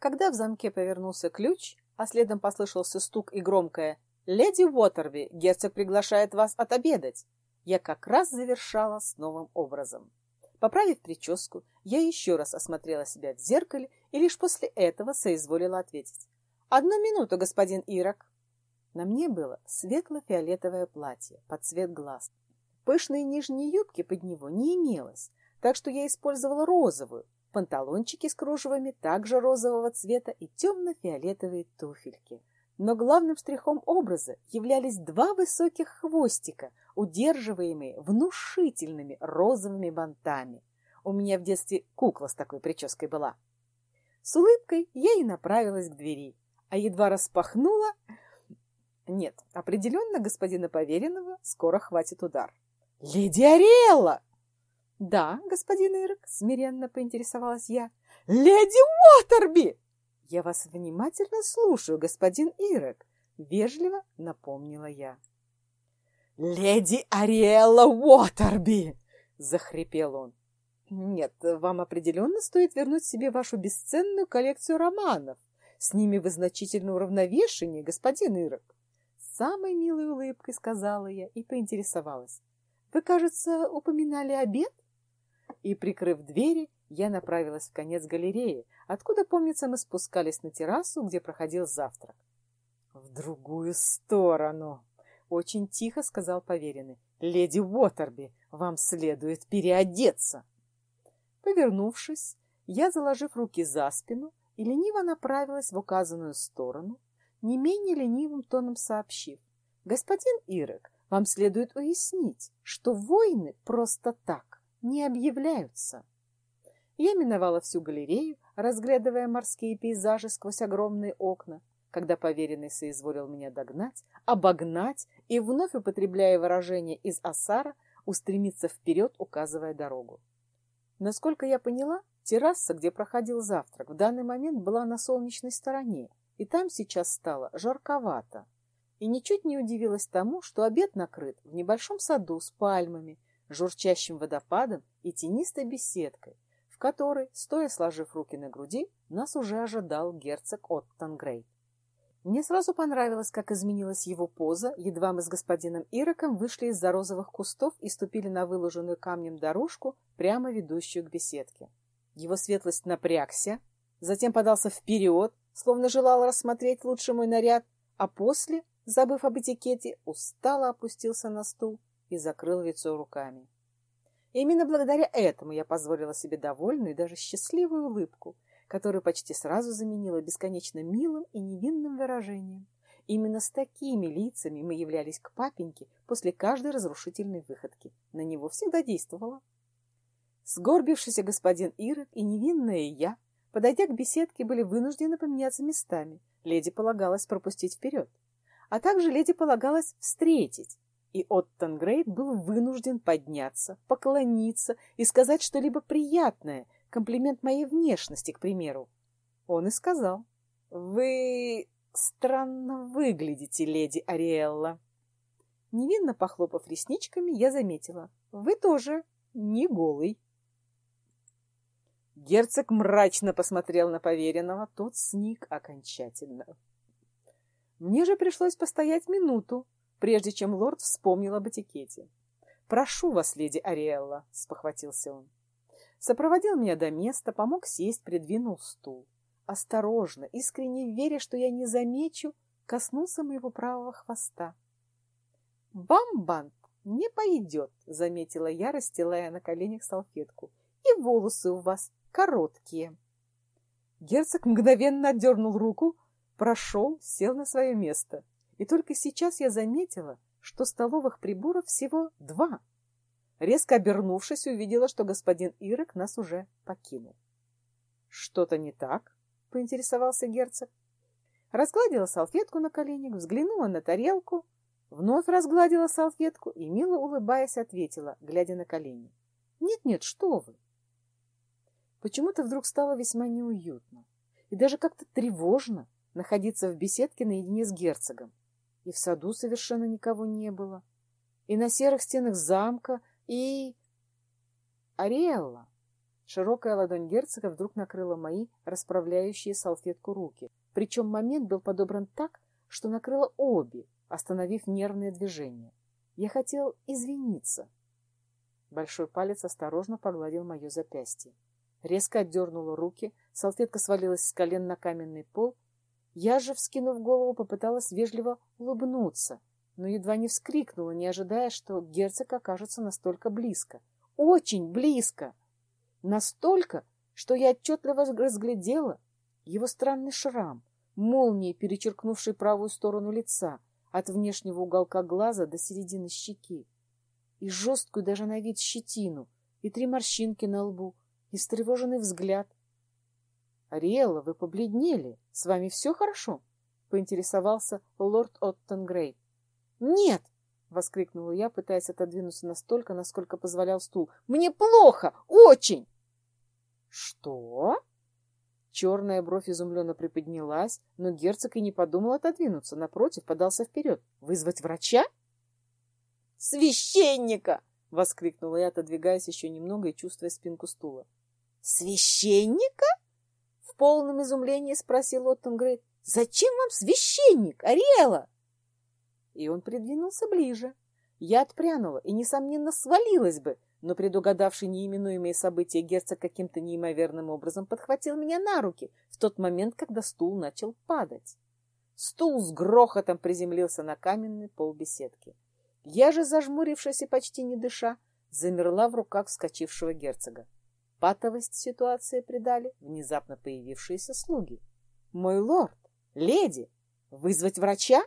Когда в замке повернулся ключ, а следом послышался стук и громкое «Леди Уотерби, герцог приглашает вас отобедать», я как раз завершала с новым образом. Поправив прическу, я еще раз осмотрела себя в зеркале и лишь после этого соизволила ответить. «Одну минуту, господин Ирок». На мне было светло-фиолетовое платье под цвет глаз. Пышной нижней юбки под него не имелось, так что я использовала розовую, панталончики с кружевами также розового цвета и темно-фиолетовые туфельки. Но главным штрихом образа являлись два высоких хвостика, удерживаемые внушительными розовыми бантами. У меня в детстве кукла с такой прической была. С улыбкой я и направилась к двери, а едва распахнула... Нет, определенно господина Поверенного скоро хватит удар. «Леди Ариэлла!» «Да, господин Ирок», — смиренно поинтересовалась я. «Леди Уотерби!» «Я вас внимательно слушаю, господин Ирок», — вежливо напомнила я. «Леди Ариэлла Уотерби!» — захрипел он. «Нет, вам определенно стоит вернуть себе вашу бесценную коллекцию романов. С ними вы значительно уравновешеннее, господин Ирок». Самой милой улыбкой сказала я и поинтересовалась. «Вы, кажется, упоминали обед?» И, прикрыв двери, я направилась в конец галереи, откуда, помнится, мы спускались на террасу, где проходил завтрак. «В другую сторону!» — очень тихо сказал поверенный. «Леди Уотерби, вам следует переодеться!» Повернувшись, я, заложив руки за спину, и лениво направилась в указанную сторону, не менее ленивым тоном сообщив. «Господин Ирек, вам следует уяснить, что войны просто так не объявляются». Я миновала всю галерею, разглядывая морские пейзажи сквозь огромные окна, когда поверенный соизволил меня догнать, обогнать и, вновь употребляя выражение из Асара, устремиться вперед, указывая дорогу. Насколько я поняла, терраса, где проходил завтрак, в данный момент была на солнечной стороне, и там сейчас стало жарковато. И ничуть не удивилась тому, что обед накрыт в небольшом саду с пальмами, журчащим водопадом и тенистой беседкой, в которой, стоя сложив руки на груди, нас уже ожидал герцог Оттон Грей. Мне сразу понравилось, как изменилась его поза, едва мы с господином Ироком вышли из-за розовых кустов и ступили на выложенную камнем дорожку, прямо ведущую к беседке. Его светлость напрягся, затем подался вперед, словно желал рассмотреть лучше мой наряд, а после, забыв об этикете, устало опустился на стул и закрыл лицо руками. И именно благодаря этому я позволила себе довольную и даже счастливую улыбку — которую почти сразу заменила бесконечно милым и невинным выражением. Именно с такими лицами мы являлись к папеньке после каждой разрушительной выходки. На него всегда действовало. Сгорбившийся господин Ирок и невинная я, подойдя к беседке, были вынуждены поменяться местами. Леди полагалось пропустить вперед. А также леди полагалось встретить. И Оттон Грейт был вынужден подняться, поклониться и сказать что-либо приятное – комплимент моей внешности, к примеру. Он и сказал. «Вы странно выглядите, леди Ариэлла». Невинно похлопав ресничками, я заметила. «Вы тоже не голый». Герцог мрачно посмотрел на поверенного, тот сник окончательно. Мне же пришлось постоять минуту, прежде чем лорд вспомнил об этикете. «Прошу вас, леди Ариэлла», — спохватился он. Сопроводил меня до места, помог сесть, придвинул стул. Осторожно, искренне веря, что я не замечу, коснулся моего правого хвоста. «Вам бант не пойдет», — заметила я, расстилая на коленях салфетку. «И волосы у вас короткие». Герцог мгновенно отдернул руку, прошел, сел на свое место. И только сейчас я заметила, что столовых приборов всего два. Резко обернувшись, увидела, что господин Ирек нас уже покинул. — Что-то не так? — поинтересовался герцог. Разгладила салфетку на коленях, взглянула на тарелку, вновь разгладила салфетку и, мило улыбаясь, ответила, глядя на колени. «Нет-нет, что вы!» Почему-то вдруг стало весьма неуютно и даже как-то тревожно находиться в беседке наедине с герцогом. И в саду совершенно никого не было, и на серых стенах замка и... Ариэлла, Широкая ладонь герцога вдруг накрыла мои расправляющие салфетку руки. Причем момент был подобран так, что накрыла обе, остановив нервное движение. Я хотел извиниться. Большой палец осторожно погладил мое запястье. Резко отдернула руки, салфетка свалилась с колен на каменный пол. Я же, вскинув голову, попыталась вежливо улыбнуться, но едва не вскрикнула, не ожидая, что герцог окажется настолько близко. Очень близко! Настолько, что я отчетливо разглядела его странный шрам, молнией перечеркнувший правую сторону лица, от внешнего уголка глаза до середины щеки, и жесткую даже на вид щетину, и три морщинки на лбу, и встревоженный взгляд. — Ариэлла, вы побледнели. С вами все хорошо? — поинтересовался лорд Оттенгрейд. — Нет! — воскликнула я, пытаясь отодвинуться настолько, насколько позволял стул. — Мне плохо! Очень! — Что? Черная бровь изумленно приподнялась, но герцог и не подумал отодвинуться. Напротив, подался вперед. — Вызвать врача? — Священника! — воскликнула я, отодвигаясь еще немного и чувствуя спинку стула. — Священника? — полном изумлении спросил Оттенгрейд. — Зачем вам священник, Ариэла? И он придвинулся ближе. Я отпрянула и, несомненно, свалилась бы, но предугадавший неименуемые события герцог каким-то неимоверным образом подхватил меня на руки в тот момент, когда стул начал падать. Стул с грохотом приземлился на каменный пол беседки. Я же, зажмурившись и почти не дыша, замерла в руках вскочившего герцога. Патовость ситуации придали внезапно появившиеся слуги. «Мой лорд! Леди! Вызвать врача?»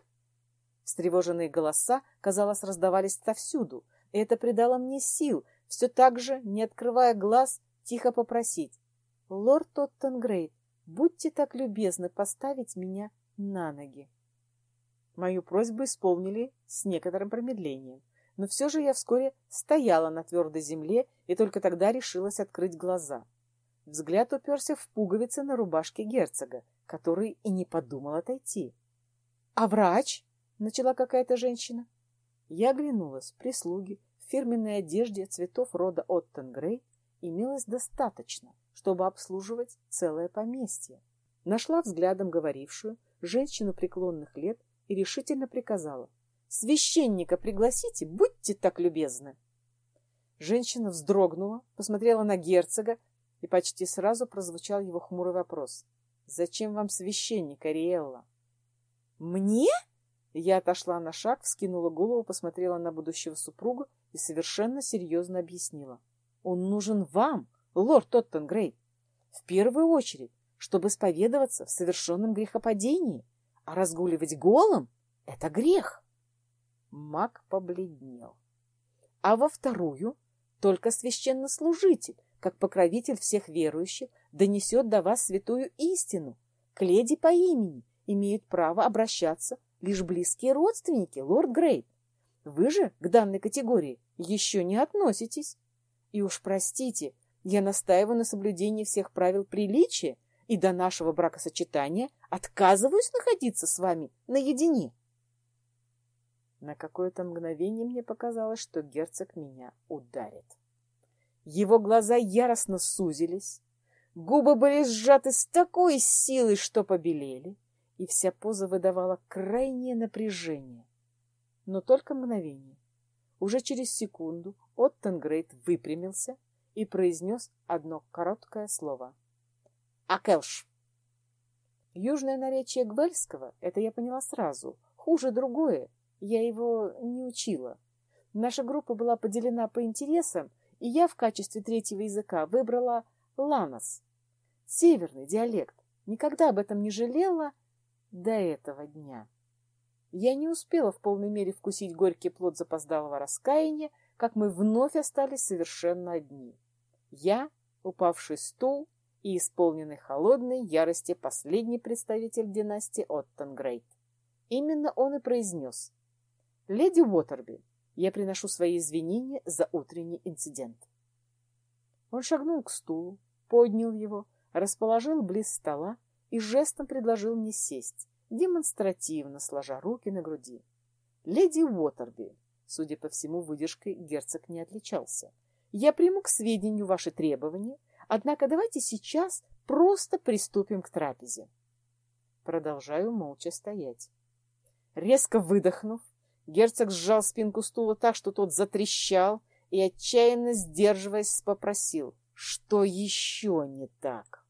Встревоженные голоса, казалось, раздавались отовсюду, и это придало мне сил, все так же, не открывая глаз, тихо попросить. «Лорд Тоттенгрейд, будьте так любезны поставить меня на ноги». Мою просьбу исполнили с некоторым промедлением, но все же я вскоре стояла на твердой земле и только тогда решилась открыть глаза. Взгляд уперся в пуговицы на рубашке герцога, который и не подумал отойти. — А врач? — начала какая-то женщина. Я оглянулась. Прислуги в фирменной одежде цветов рода Оттенгрей имелось достаточно, чтобы обслуживать целое поместье. Нашла взглядом говорившую, женщину преклонных лет, и решительно приказала. «Священника пригласите, будьте так любезны!» Женщина вздрогнула, посмотрела на герцога, и почти сразу прозвучал его хмурый вопрос. «Зачем вам священник, Ариэлла?» «Мне?» Я отошла на шаг, вскинула голову, посмотрела на будущего супруга и совершенно серьезно объяснила. «Он нужен вам, лорд Тоттенгрейд, в первую очередь, чтобы исповедоваться в совершенном грехопадении, а разгуливать голым — это грех». Маг побледнел. «А во вторую только священнослужитель, как покровитель всех верующих, донесет до вас святую истину. К леди по имени имеют право обращаться лишь близкие родственники, лорд Грейт. Вы же к данной категории еще не относитесь. И уж простите, я настаиваю на соблюдении всех правил приличия и до нашего бракосочетания отказываюсь находиться с вами наедине. На какое-то мгновение мне показалось, что герцог меня ударит. Его глаза яростно сузились, губы были сжаты с такой силой, что побелели и вся поза выдавала крайнее напряжение. Но только мгновение. Уже через секунду Оттенгрейд выпрямился и произнес одно короткое слово. «Акелш!» Южное наречие Гвельского, это я поняла сразу. Хуже другое, я его не учила. Наша группа была поделена по интересам, и я в качестве третьего языка выбрала ланос. Северный диалект. Никогда об этом не жалела до этого дня. Я не успела в полной мере вкусить горький плод запоздалого раскаяния, как мы вновь остались совершенно одни. Я, упавший стул и исполненный холодной ярости последний представитель династии Оттенгрейд. Именно он и произнес. «Леди Уотерби, я приношу свои извинения за утренний инцидент». Он шагнул к стулу, поднял его, расположил близ стола и жестом предложил мне сесть, демонстративно сложа руки на груди. «Леди Уотерби», судя по всему, выдержкой герцог не отличался, «я приму к сведению ваши требования, Однако давайте сейчас просто приступим к трапезе. Продолжаю молча стоять. Резко выдохнув, герцог сжал спинку стула так, что тот затрещал, и, отчаянно сдерживаясь, попросил, что еще не так?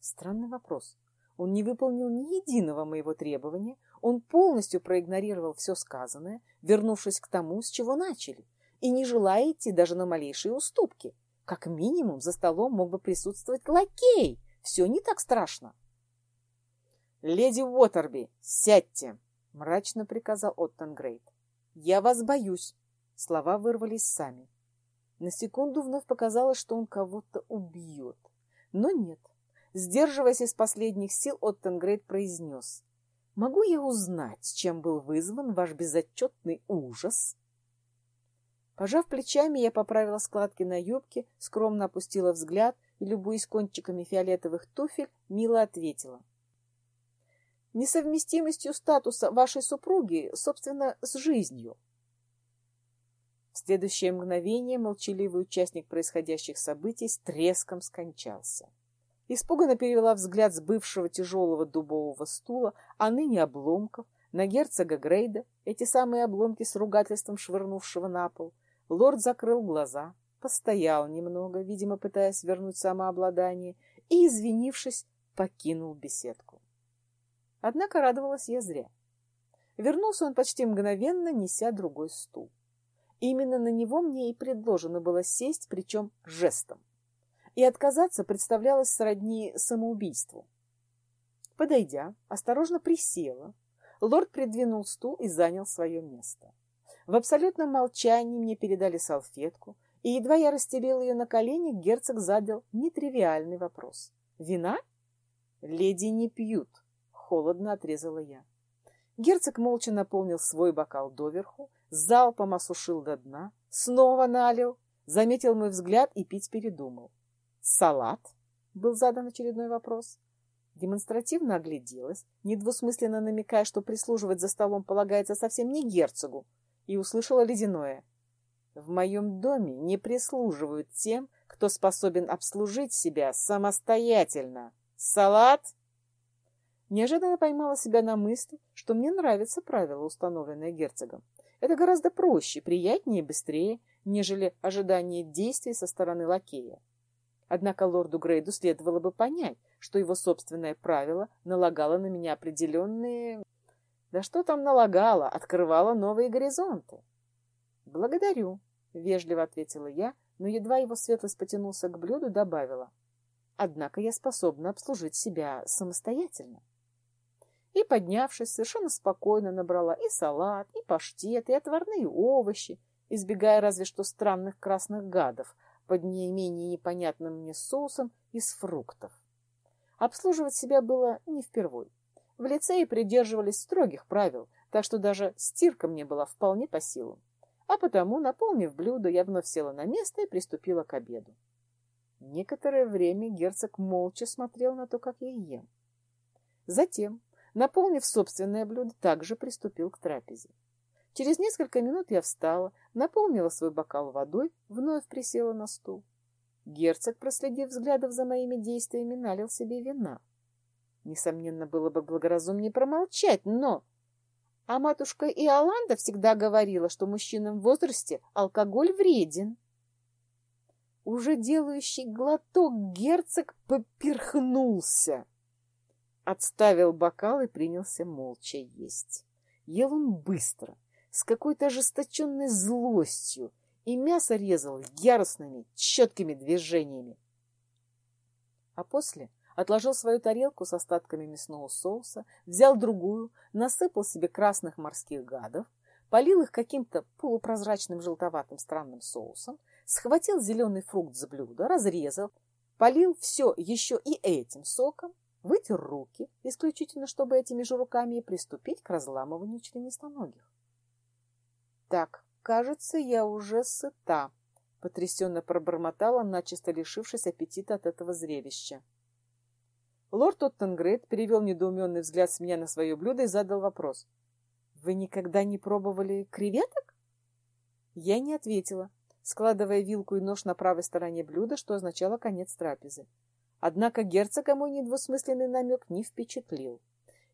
Странный вопрос. Он не выполнил ни единого моего требования, он полностью проигнорировал все сказанное, вернувшись к тому, с чего начали, и не желая идти даже на малейшие уступки. Как минимум за столом мог бы присутствовать лакей. Все не так страшно. «Леди Уотерби, сядьте!» — мрачно приказал Оттенгрейд. «Я вас боюсь!» Слова вырвались сами. На секунду вновь показалось, что он кого-то убьет. Но нет. Сдерживаясь из последних сил, Оттенгрейд произнес. «Могу я узнать, чем был вызван ваш безотчетный ужас?» Пожав плечами, я поправила складки на юбке, скромно опустила взгляд и, любуясь кончиками фиолетовых туфель, мило ответила. «Несовместимостью статуса вашей супруги, собственно, с жизнью». В следующее мгновение молчаливый участник происходящих событий с треском скончался. Испуганно перевела взгляд с бывшего тяжелого дубового стула, а ныне обломков, на герцога Грейда, эти самые обломки с ругательством швырнувшего на пол. Лорд закрыл глаза, постоял немного, видимо, пытаясь вернуть самообладание, и, извинившись, покинул беседку. Однако радовалась я зря. Вернулся он почти мгновенно, неся другой стул. Именно на него мне и предложено было сесть, причем жестом. И отказаться представлялось сродни самоубийству. Подойдя, осторожно присела, лорд придвинул стул и занял свое место. В абсолютном молчании мне передали салфетку, и едва я расстелила ее на колени, герцог задал нетривиальный вопрос. «Вина?» «Леди не пьют», — холодно отрезала я. Герцог молча наполнил свой бокал доверху, залпом осушил до дна, снова налил, заметил мой взгляд и пить передумал. «Салат?» — был задан очередной вопрос. Демонстративно огляделась, недвусмысленно намекая, что прислуживать за столом полагается совсем не герцогу, и услышала ледяное. «В моем доме не прислуживают тем, кто способен обслужить себя самостоятельно. Салат?» Неожиданно поймала себя на мысли, что мне нравится правило, установленное герцогом. Это гораздо проще, приятнее и быстрее, нежели ожидание действий со стороны лакея. Однако лорду Грейду следовало бы понять, что его собственное правило налагало на меня определенные... Да что там налагало, открывало новые горизонты. «Благодарю», — вежливо ответила я, но едва его светлость потянулся к блюду, добавила. «Однако я способна обслужить себя самостоятельно» и, поднявшись, совершенно спокойно набрала и салат, и паштет, и отварные овощи, избегая разве что странных красных гадов под не менее непонятным мне соусом из фруктов. Обслуживать себя было не впервой. В лицее придерживались строгих правил, так что даже стирка мне была вполне по силам. А потому, наполнив блюдо, я вновь села на место и приступила к обеду. Некоторое время герцог молча смотрел на то, как я ем. Затем, Наполнив собственное блюдо, также приступил к трапезе. Через несколько минут я встала, наполнила свой бокал водой, вновь присела на стул. Герцог, проследив взглядов за моими действиями, налил себе вина. Несомненно, было бы благоразумнее промолчать, но... А матушка Иоланда всегда говорила, что мужчинам в возрасте алкоголь вреден. Уже делающий глоток герцог поперхнулся. Отставил бокал и принялся молча есть. Ел он быстро, с какой-то ожесточенной злостью, и мясо резал яростными, четкими движениями. А после отложил свою тарелку с остатками мясного соуса, взял другую, насыпал себе красных морских гадов, полил их каким-то полупрозрачным желтоватым странным соусом, схватил зеленый фрукт с блюда, разрезал, полил все еще и этим соком, вытер руки, исключительно чтобы этими же руками приступить к разламыванию членистоногих. «Так, кажется, я уже сыта», — потрясенно пробормотала, начисто лишившись аппетита от этого зрелища. Лорд Оттенгрейд перевел недоуменный взгляд с меня на свое блюдо и задал вопрос. «Вы никогда не пробовали креветок?» Я не ответила. складывая вилку и нож на правой стороне блюда, что означало конец трапезы. Однако герцога мой недвусмысленный намек не впечатлил.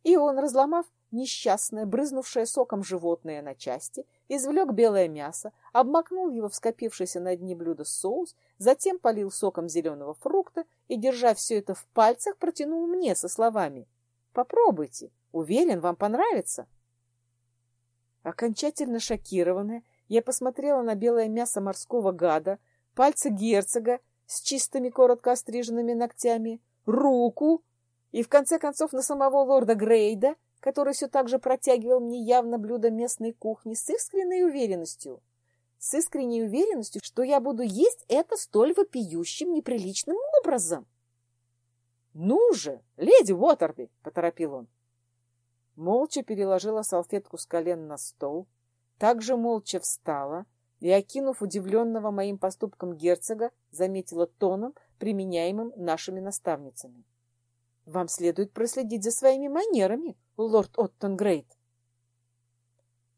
И он, разломав несчастное, брызнувшее соком животное на части, извлек белое мясо, обмакнул его в скопившийся на дне блюда соус, затем полил соком зеленого фрукта и, держа все это в пальцах, протянул мне со словами «Попробуйте, уверен, вам понравится». Окончательно шокированная, я посмотрела на белое мясо морского гада, пальцы герцога с чистыми коротко остриженными ногтями, руку и, в конце концов, на самого лорда Грейда, который все так же протягивал мне явно блюдо местной кухни с искренней уверенностью. С искренней уверенностью, что я буду есть это столь вопиющим неприличным образом. «Ну же, леди Уотерби!» — поторопил он. Молча переложила салфетку с колен на стол, также молча встала и, окинув удивленного моим поступком герцога, заметила тоном, применяемым нашими наставницами. — Вам следует проследить за своими манерами, лорд Оттенгрейд.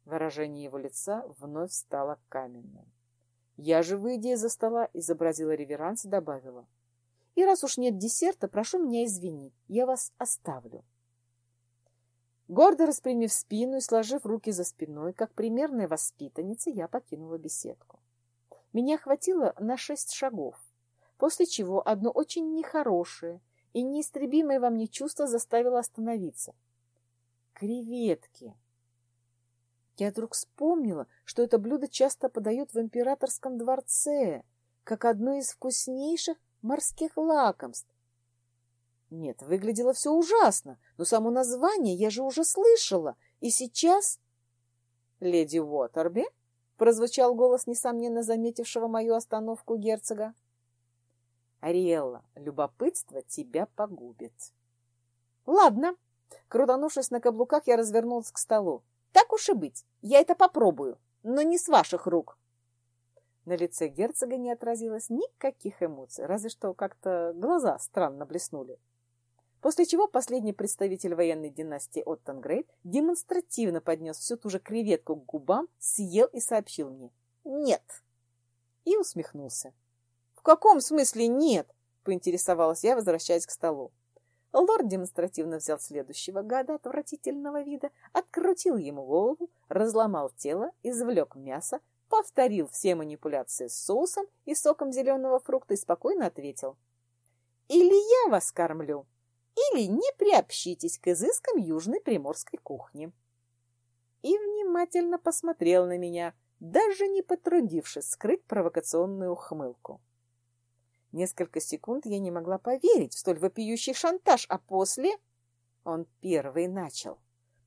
Выражение его лица вновь стало каменным. Я же, выйдя из-за стола, изобразила реверанс и добавила. — И раз уж нет десерта, прошу меня извинить, я вас оставлю. Гордо распрямив спину и сложив руки за спиной, как примерная воспитанница, я покинула беседку. Меня хватило на шесть шагов, после чего одно очень нехорошее и неистребимое во мне чувство заставило остановиться. Креветки. Я вдруг вспомнила, что это блюдо часто подают в императорском дворце, как одно из вкуснейших морских лакомств, нет, выглядело все ужасно, но само название я же уже слышала. И сейчас... «Леди Уотерби?» — прозвучал голос, несомненно заметившего мою остановку герцога. «Ариэлла, любопытство тебя погубит». «Ладно». Крутанувшись на каблуках, я развернулась к столу. «Так уж и быть, я это попробую, но не с ваших рук». На лице герцога не отразилось никаких эмоций, разве что как-то глаза странно блеснули. После чего последний представитель военной династии Оттенгрейд демонстративно поднес всю ту же креветку к губам, съел и сообщил мне «Нет!» и усмехнулся. «В каком смысле нет?» — поинтересовалась я, возвращаясь к столу. Лорд демонстративно взял следующего гада отвратительного вида, открутил ему голову, разломал тело, извлек мясо, повторил все манипуляции с соусом и соком зеленого фрукта и спокойно ответил. «Или я вас кормлю, или не приобщитесь к изыскам южной приморской кухни. И внимательно посмотрел на меня, даже не потрудившись скрыть провокационную ухмылку. Несколько секунд я не могла поверить в столь вопиющий шантаж, а после он первый начал.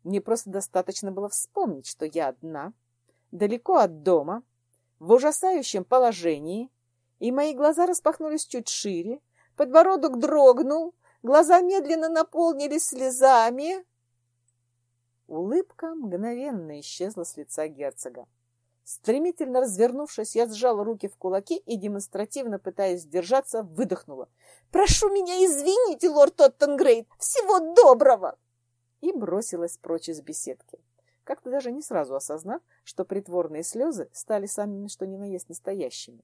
Мне просто достаточно было вспомнить, что я одна, далеко от дома, в ужасающем положении, и мои глаза распахнулись чуть шире, подбородок дрогнул, глаза медленно наполнились слезами. Улыбка мгновенно исчезла с лица герцога. Стремительно развернувшись, я сжала руки в кулаки и, демонстративно пытаясь сдержаться, выдохнула. «Прошу меня извините, лорд Тоттенгрейд! Всего доброго!» И бросилась прочь из беседки, как-то даже не сразу осознав, что притворные слезы стали самыми что ни на есть настоящими.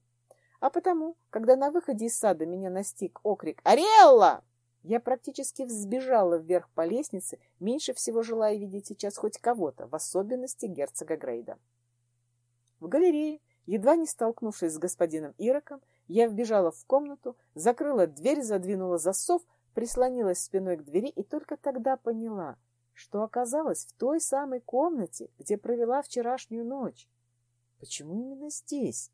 А потому, когда на выходе из сада меня настиг окрик «Ариэлла!», я практически взбежала вверх по лестнице, меньше всего желая видеть сейчас хоть кого-то, в особенности герцога Грейда. В галерее, едва не столкнувшись с господином Ироком, я вбежала в комнату, закрыла дверь, задвинула засов, прислонилась спиной к двери и только тогда поняла, что оказалась в той самой комнате, где провела вчерашнюю ночь. Почему именно здесь?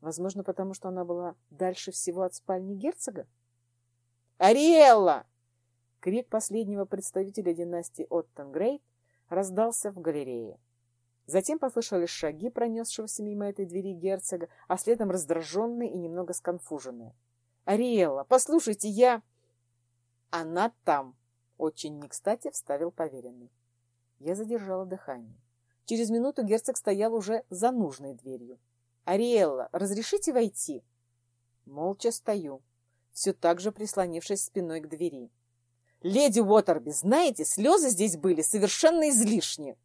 Возможно, потому что она была дальше всего от спальни герцога? «Ариэлла!» Крик последнего представителя династии Оттенгрейд раздался в галерее. Затем послышались шаги, пронесшегося мимо этой двери герцога, а следом раздраженные и немного сконфуженные. «Ариэлла, послушайте, я...» «Она там!» — очень не кстати вставил поверенный. Я задержала дыхание. Через минуту герцог стоял уже за нужной дверью. «Ариэлла, разрешите войти?» Молча стою все так же прислонившись спиной к двери. «Леди Уотерби, знаете, слезы здесь были совершенно излишни!»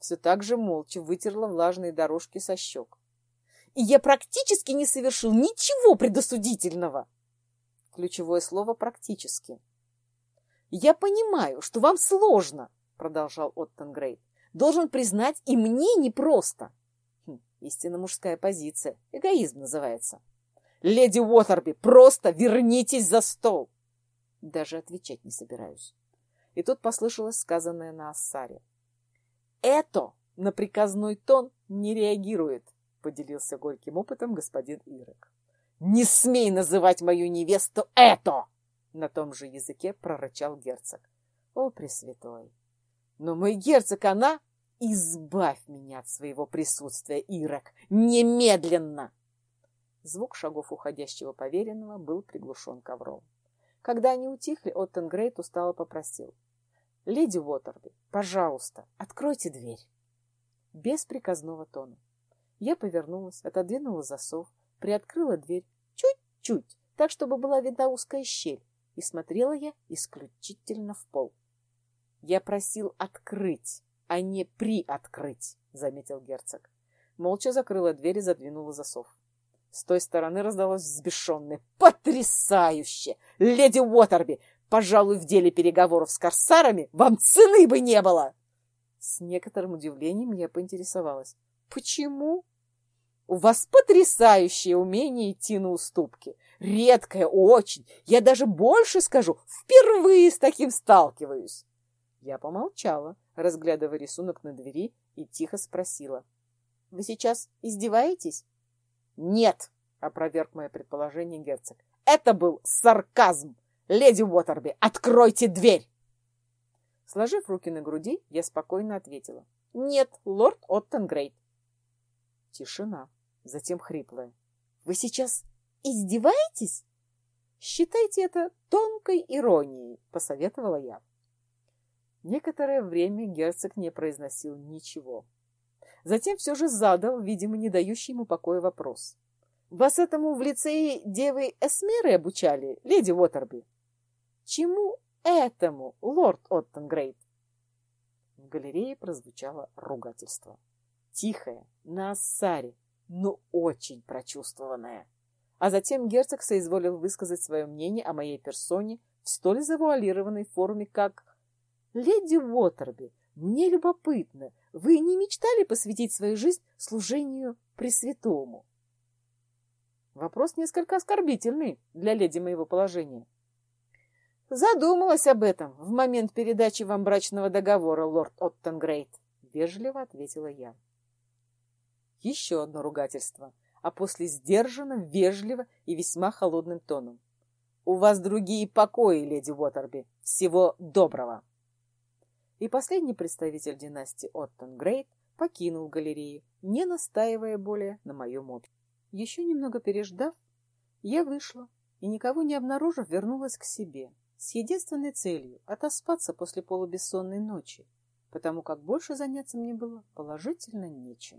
Все так же молча вытерла влажные дорожки со щек. и я практически не совершил ничего предосудительного. Ключевое слово «практически». «Я понимаю, что вам сложно», — продолжал Оттенгрейд. «Должен признать, и мне непросто». Хм, истинно мужская позиция. Эгоизм называется. «Леди Уотерби, просто вернитесь за стол!» Даже отвечать не собираюсь. И тут послышалось сказанное на Ассаре. «Это на приказной тон не реагирует», — поделился горьким опытом господин Ирок. «Не смей называть мою невесту это!» На том же языке прорычал герцог. «О, Пресвятой! Но мой герцог, она...» «Избавь меня от своего присутствия, Ирок! Немедленно!» Звук шагов уходящего поверенного был приглушен ковром. Когда они утихли, Оттенгрейд устало попросил. «Леди Уотерби, пожалуйста, откройте дверь». Без приказного тона. Я повернулась, отодвинула засов, приоткрыла дверь чуть-чуть, так, чтобы была видна узкая щель, и смотрела я исключительно в пол. «Я просил открыть, а не приоткрыть», — заметил герцог. Молча закрыла дверь и задвинула засов. С той стороны раздалось взбешенное «Потрясающе! Леди Уотерби! Пожалуй, в деле переговоров с корсарами вам цены бы не было!» С некоторым удивлением я поинтересовалась. «Почему?» «У вас потрясающее умение идти на уступки. Редкое, очень. Я даже больше скажу, впервые с таким сталкиваюсь. Я помолчала, разглядывая рисунок на двери, и тихо спросила. Вы сейчас издеваетесь? Нет, опроверг мое предположение герцог. Это был сарказм. Леди Уотерби, откройте дверь! Сложив руки на груди, я спокойно ответила. Нет, лорд Оттенгрейд. Тишина, затем хриплая. Вы сейчас Издеваетесь? Считайте это тонкой иронией, посоветовала я. Некоторое время герцог не произносил ничего. Затем все же задал, видимо, не дающий ему покоя вопрос. «Вас этому в лицее девы Эсмеры обучали, леди Уотерби?» «Чему этому, лорд Оттенгрейд?» В галерее прозвучало ругательство. Тихое, на ассаре, но очень прочувствованное. А затем герцог соизволил высказать свое мнение о моей персоне в столь завуалированной форме, как «Леди Уотерби, мне любопытно, вы не мечтали посвятить свою жизнь служению Пресвятому?» Вопрос несколько оскорбительный для леди моего положения. «Задумалась об этом в момент передачи вам брачного договора, лорд Оттенгрейд», — вежливо ответила я. Еще одно ругательство — а после сдержанно, вежливо и весьма холодным тоном. «У вас другие покои, леди Уотерби. Всего доброго!» И последний представитель династии Оттон Грейт покинул галерею, не настаивая более на моем обществе. Еще немного переждав, я вышла и, никого не обнаружив, вернулась к себе с единственной целью — отоспаться после полубессонной ночи, потому как больше заняться мне было положительно нечем.